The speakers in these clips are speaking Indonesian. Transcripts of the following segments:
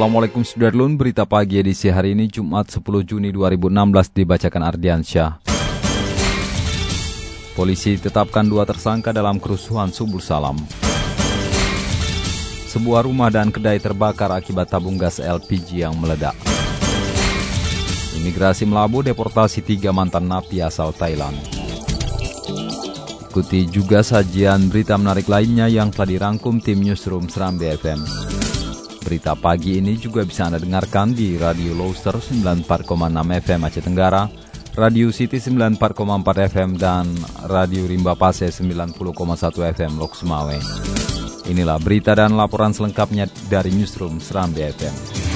Assalamualaikum Sudarlun, berita pagi edisi hari ini Jumat 10 Juni 2016 dibacakan Ardiansyah. Polisi tetapkan dua tersangka dalam kerusuhan Subul Salam. Sebuah rumah dan kedai terbakar akibat tabung gas LPG yang meledak. Imigrasi melabu deportasi tiga mantan napi asal Thailand. Ikuti juga sajian berita menarik lainnya yang telah dirangkum tim Newsroom Seram BFM. Berita pagi ini juga bisa Anda dengarkan di Radio Loaster 94,6 FM Aceh Tenggara, Radio City 94,4 FM, dan Radio Rimba Pase 90,1 FM Lok Sumawe. Inilah berita dan laporan selengkapnya dari Newsroom Seram BFM.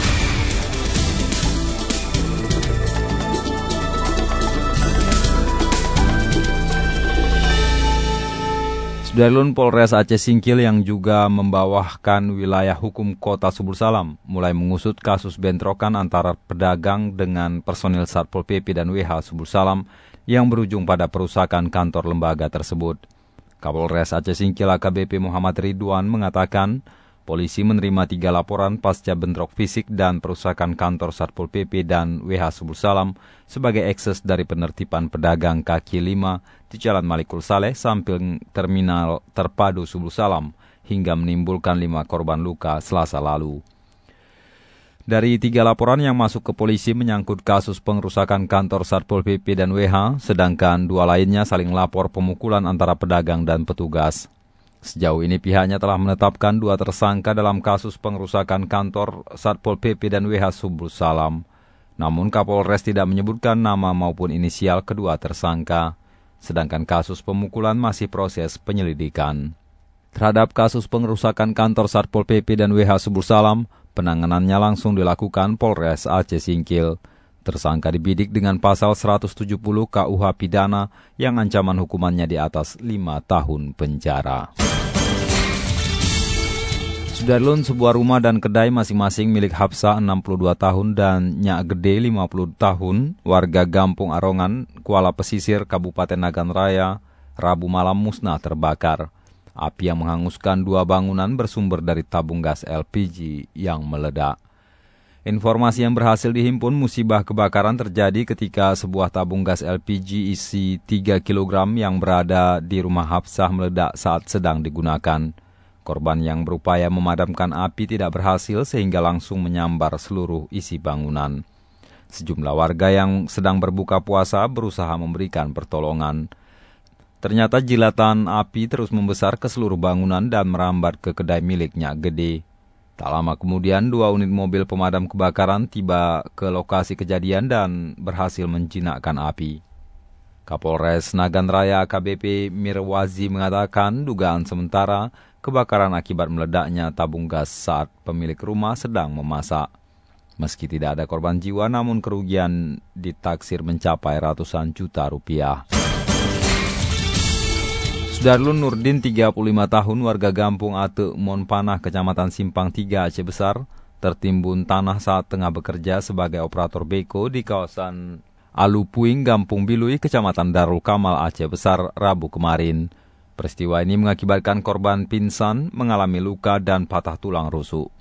Sudarlun Polres Aceh Singkil yang juga membawahkan wilayah hukum kota Subul Salam mulai mengusut kasus bentrokan antara pedagang dengan personil Satpol PP dan WH Subul Salam yang berujung pada perusakan kantor lembaga tersebut. Kapolres Aceh Singkil AKBP Muhammad Ridwan mengatakan polisi menerima tiga laporan pasca bentrok fisik dan perusakan kantor Satpol PP dan WH Subul Salam sebagai ekses dari penertiban pedagang kaki lima di Jalan Malikul Saleh samping terminal terpadu Subul Salam hingga menimbulkan lima korban luka selasa lalu. Dari tiga laporan yang masuk ke polisi menyangkut kasus pengerusakan kantor Satpol PP dan WH, sedangkan dua lainnya saling lapor pemukulan antara pedagang dan petugas. Sejauh ini pihaknya telah menetapkan dua tersangka dalam kasus pengerusakan kantor Satpol PP dan WH Subul Salam. Namun Kapolres tidak menyebutkan nama maupun inisial kedua tersangka, sedangkan kasus pemukulan masih proses penyelidikan. Terhadap kasus pengerusakan kantor Satpol PP dan WH Subul Salam, penanganannya langsung dilakukan Polres Aceh Singkil. Tersangka dibidik dengan pasal 170 KUH pidana yang ancaman hukumannya di atas 5 tahun penjara. Sudarlun, sebuah rumah dan kedai masing-masing milik Hapsa 62 tahun dan Nyak Gede 50 tahun, warga Gampung Arongan, Kuala Pesisir, Kabupaten Nagan Raya, Rabu malam musnah terbakar. Api yang menghanguskan dua bangunan bersumber dari tabung gas LPG yang meledak. Informasi yang berhasil dihimpun musibah kebakaran terjadi ketika sebuah tabung gas LPG isi 3 kg yang berada di rumah Hafsah meledak saat sedang digunakan. Korban yang berupaya memadamkan api tidak berhasil sehingga langsung menyambar seluruh isi bangunan. Sejumlah warga yang sedang berbuka puasa berusaha memberikan pertolongan. Ternyata jilatan api terus membesar ke seluruh bangunan dan merambat ke kedai miliknya gede. Tak lama kemudian, dua unit mobil pemadam kebakaran tiba ke lokasi kejadian dan berhasil menjinakkan api. Kapolres Nagan Raya KBP Mirwazi mengatakan dugaan sementara kebakaran akibat meledaknya tabung gas saat pemilik rumah sedang memasak. Meski tidak ada korban jiwa, namun kerugian ditaksir mencapai ratusan juta rupiah. Sudarlun Nurdin, 35 tahun, warga Gampung Ate Monpanah, Kecamatan Simpang 3, Aceh Besar, tertimbun tanah saat tengah bekerja sebagai operator beko di kawasan Alupuing, Gampung Bilui, Kecamatan Darul Kamal, Aceh Besar, Rabu kemarin. Peristiwa ini mengakibatkan korban pingsan, mengalami luka dan patah tulang rusuk.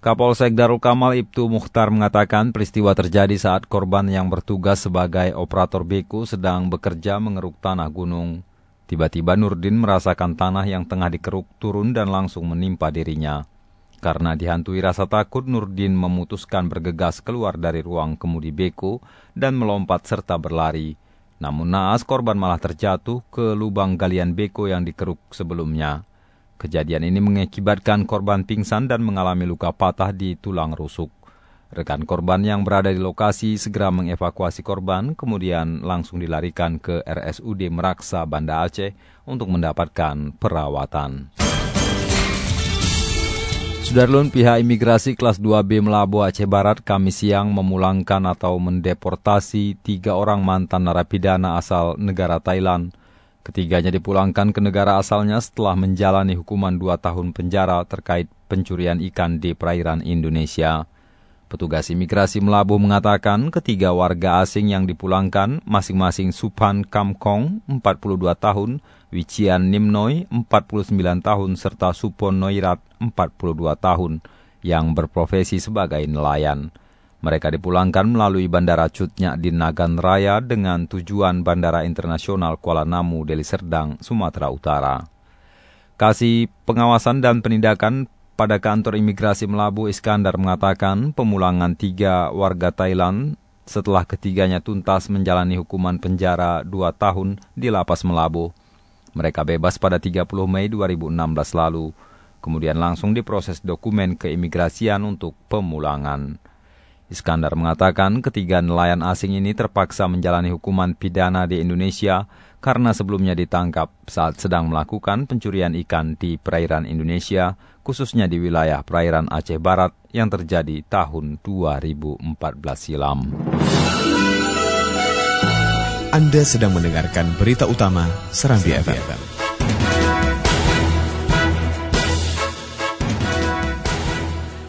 Kapolsek Darul Kamal Ibtu Mukhtar mengatakan peristiwa terjadi saat korban yang bertugas sebagai operator beku sedang bekerja mengeruk tanah gunung. Tiba-tiba Nurdin merasakan tanah yang tengah dikeruk turun dan langsung menimpa dirinya. Karena dihantui rasa takut, Nurdin memutuskan bergegas keluar dari ruang kemudi beko dan melompat serta berlari. Namun naas korban malah terjatuh ke lubang galian beko yang dikeruk sebelumnya. Kejadian ini mengakibatkan korban pingsan dan mengalami luka patah di tulang rusuk. Rekan korban yang berada di lokasi segera mengevakuasi korban, kemudian langsung dilarikan ke RSUD Meraksa, Banda Aceh untuk mendapatkan perawatan. Sudarlun pihak imigrasi kelas 2B Melabu Aceh Barat kami siang memulangkan atau mendeportasi tiga orang mantan narapidana asal negara Thailand. Ketiganya dipulangkan ke negara asalnya setelah menjalani hukuman dua tahun penjara terkait pencurian ikan di perairan Indonesia. Petugas imigrasi Melabu mengatakan ketiga warga asing yang dipulangkan masing-masing Supan Kamkong 42 tahun, Wichian Nimnoy 49 tahun serta Supon Noirat 42 tahun yang berprofesi sebagai nelayan. Mereka dipulangkan melalui Bandara Cutnya di Nagan Raya dengan tujuan Bandara Internasional Kuala Namu, Deli Serdang, Sumatera Utara. Kasih pengawasan dan penindakan pada kantor imigrasi Melabu Iskandar mengatakan pemulangan tiga warga Thailand setelah ketiganya tuntas menjalani hukuman penjara dua tahun di lapas Melabu. Mereka bebas pada 30 Mei 2016 lalu, kemudian langsung diproses dokumen keimigrasian untuk pemulangan. Iskandar mengatakan ketiga nelayan asing ini terpaksa menjalani hukuman pidana di Indonesia karena sebelumnya ditangkap saat sedang melakukan pencurian ikan di perairan Indonesia, khususnya di wilayah perairan Aceh Barat yang terjadi tahun 2014 silam. Anda sedang mendengarkan berita utama Serambi FM.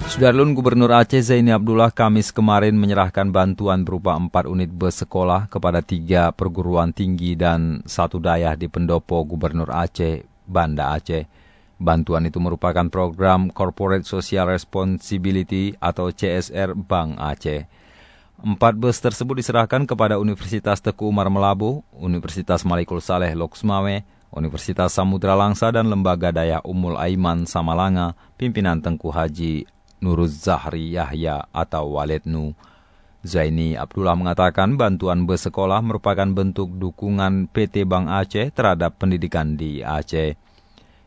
Sudarlun Gubernur Aceh Zaini Abdullah Kamis kemarin menyerahkan bantuan berupa empat unit bus sekolah kepada tiga perguruan tinggi dan satu dayah di pendopo Gubernur Aceh, Banda Aceh. Bantuan itu merupakan program Corporate Social Responsibility atau CSR Bank Aceh. Empat bus tersebut diserahkan kepada Universitas Teku Umar Melabu, Universitas Malikul Saleh Loksmawe, Universitas Samudra Langsa dan Lembaga Daya Umul Aiman Samalanga, pimpinan Tengku Haji Nuruz Zahri Yahya atau Walidnu. Zaini Abdullah mengatakan bantuan bus sekolah merupakan bentuk dukungan PT Bank Aceh terhadap pendidikan di Aceh.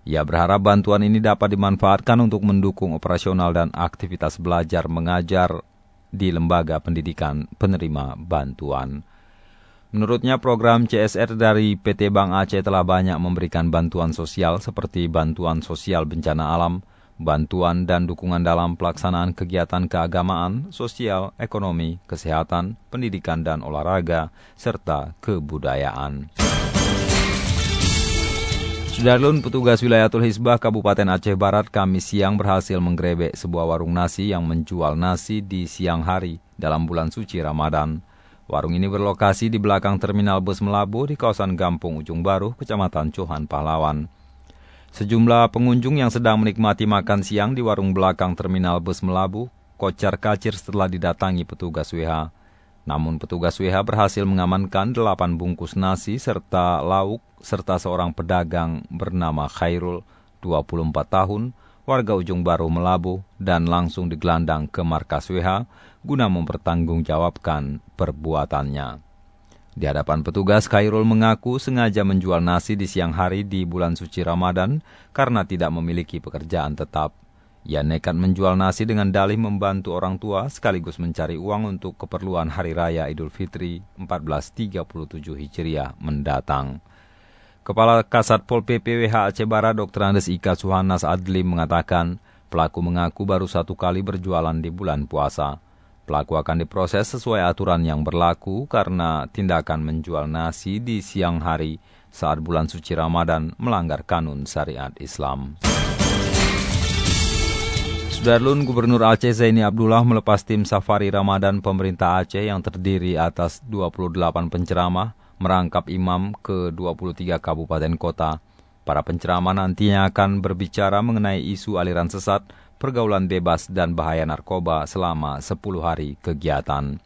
Ia berharap bantuan ini dapat dimanfaatkan untuk mendukung operasional dan aktivitas belajar mengajar di lembaga pendidikan penerima bantuan. Menurutnya program CSR dari PT Bank Aceh telah banyak memberikan bantuan sosial seperti bantuan sosial bencana alam, bantuan dan dukungan dalam pelaksanaan kegiatan keagamaan, sosial, ekonomi, kesehatan, pendidikan dan olahraga, serta kebudayaan. Sudarlun petugas wilayatul Hizbah Kabupaten Aceh Barat Kamis siang berhasil menggerebek sebuah warung nasi yang menjual nasi di siang hari dalam bulan suci Ramadan. Warung ini berlokasi di belakang terminal bus Melabu di kawasan Gampung Ujung Baru, Kecamatan Cuhan, Pahlawan. Sejumlah pengunjung yang sedang menikmati makan siang di warung belakang terminal bus Melabu, kocar kacir setelah didatangi petugas WH. Namun petugas WH berhasil mengamankan delapan bungkus nasi serta lauk serta seorang pedagang bernama Khairul, 24 tahun, warga Ujung Baru Melabu, dan langsung digelandang ke markas WH guna mempertanggungjawabkan perbuatannya. Di hadapan petugas, Khairul mengaku sengaja menjual nasi di siang hari di bulan suci Ramadan karena tidak memiliki pekerjaan tetap. Ia nekat menjual nasi dengan dalih membantu orang tua sekaligus mencari uang untuk keperluan Hari Raya Idul Fitri 1437 Hijriah mendatang. Kepala Kasat Pol PP WH Aceh Barat Dr. Andes Ika Suhanas Adli mengatakan pelaku mengaku baru satu kali berjualan di bulan puasa. Pelaku akan diproses sesuai aturan yang berlaku karena tindakan menjual nasi di siang hari saat bulan suci Ramadan melanggar kanun syariat Islam. Sudarlun Gubernur Aceh Zaini Abdullah melepas tim safari Ramadan pemerintah Aceh yang terdiri atas 28 penceramah merangkap imam ke 23 kabupaten kota. Para penceramah nantinya akan berbicara mengenai isu aliran sesat, pergaulan bebas, dan bahaya narkoba selama 10 hari kegiatan.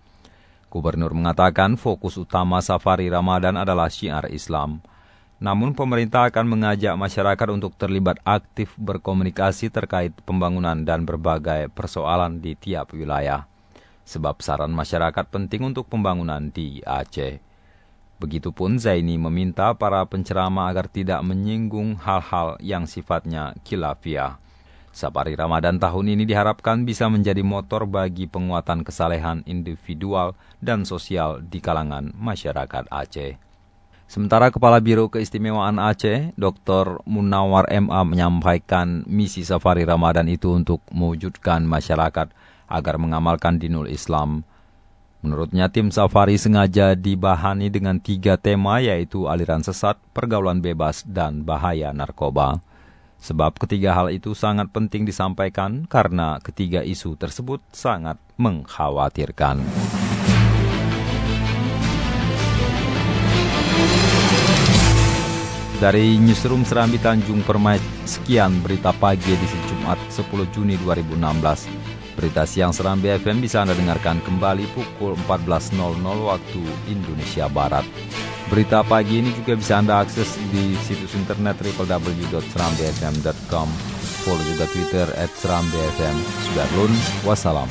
Gubernur mengatakan fokus utama safari Ramadan adalah syiar Islam. Namun pemerintah akan mengajak masyarakat untuk terlibat aktif berkomunikasi terkait pembangunan dan berbagai persoalan di tiap wilayah. Sebab saran masyarakat penting untuk pembangunan di Aceh. Begitupun Zaini meminta para penceramah agar tidak menyinggung hal-hal yang sifatnya kilafiah. Safari Ramadan tahun ini diharapkan bisa menjadi motor bagi penguatan kesalehan individual dan sosial di kalangan masyarakat Aceh. Sementara Kepala Biro Keistimewaan Aceh, Dr. Munawar MA menyampaikan misi safari Ramadan itu untuk mewujudkan masyarakat agar mengamalkan dinul Islam. Menurutnya tim safari sengaja dibahani dengan tiga tema yaitu aliran sesat, pergaulan bebas, dan bahaya narkoba. Sebab ketiga hal itu sangat penting disampaikan karena ketiga isu tersebut sangat mengkhawatirkan. Dari Newsroom Serambi Tanjung Permai, sekian berita pagi edisi Jumat 10 Juni 2016. Berita siang Serambi FM bisa Anda dengarkan kembali pukul 14.00 waktu Indonesia Barat. Berita pagi ini juga bisa Anda akses di situs internet www.serambifm.com. Follow juga Twitter at Serambi FM. Sudah lun, wassalam.